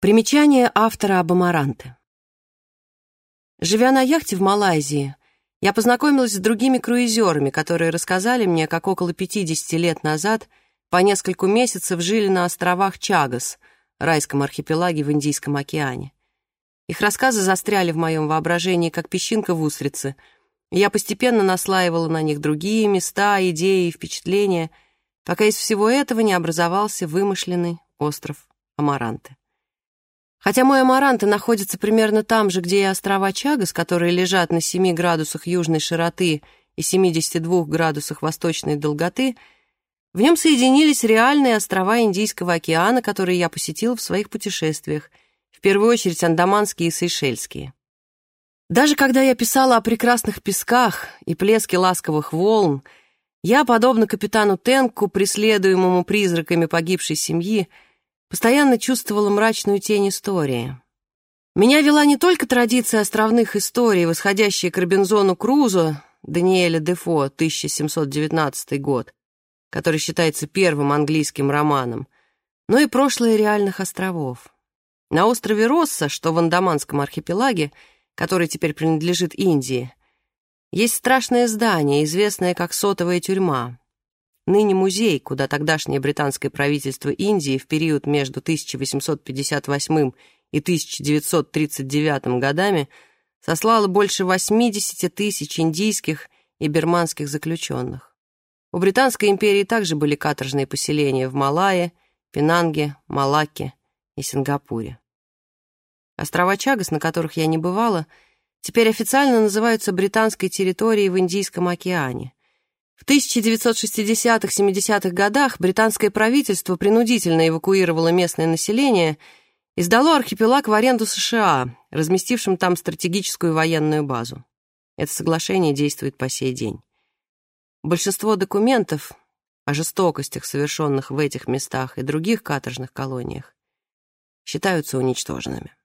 Примечание автора об Амаранте. Живя на яхте в Малайзии, я познакомилась с другими круизерами, которые рассказали мне, как около 50 лет назад по нескольку месяцев жили на островах Чагас, райском архипелаге в Индийском океане. Их рассказы застряли в моем воображении, как песчинка в устрице, я постепенно наслаивала на них другие места, идеи и впечатления, пока из всего этого не образовался вымышленный остров Амаранте. Хотя мой Амаранте находится примерно там же, где и острова Чагас, которые лежат на 7 градусах южной широты и 72 градусах восточной долготы, в нем соединились реальные острова Индийского океана, которые я посетил в своих путешествиях, в первую очередь андаманские и сейшельские. Даже когда я писала о прекрасных песках и плеске ласковых волн, я, подобно капитану Тенку, преследуемому призраками погибшей семьи, постоянно чувствовала мрачную тень истории. Меня вела не только традиция островных историй, восходящая к Робинзону Крузо, Даниэля Дефо, 1719 год, который считается первым английским романом, но и прошлое реальных островов. На острове Росса, что в Андаманском архипелаге, который теперь принадлежит Индии, есть страшное здание, известное как сотовая тюрьма ныне музей, куда тогдашнее британское правительство Индии в период между 1858 и 1939 годами сослало больше 80 тысяч индийских и бирманских заключенных. У Британской империи также были каторжные поселения в Малайе, Пенанге, Малакке и Сингапуре. Острова Чагас, на которых я не бывала, теперь официально называются британской территорией в Индийском океане. В 1960-70-х годах британское правительство принудительно эвакуировало местное население и сдало архипелаг в аренду США, разместившим там стратегическую военную базу. Это соглашение действует по сей день. Большинство документов о жестокостях, совершенных в этих местах и других каторжных колониях, считаются уничтоженными.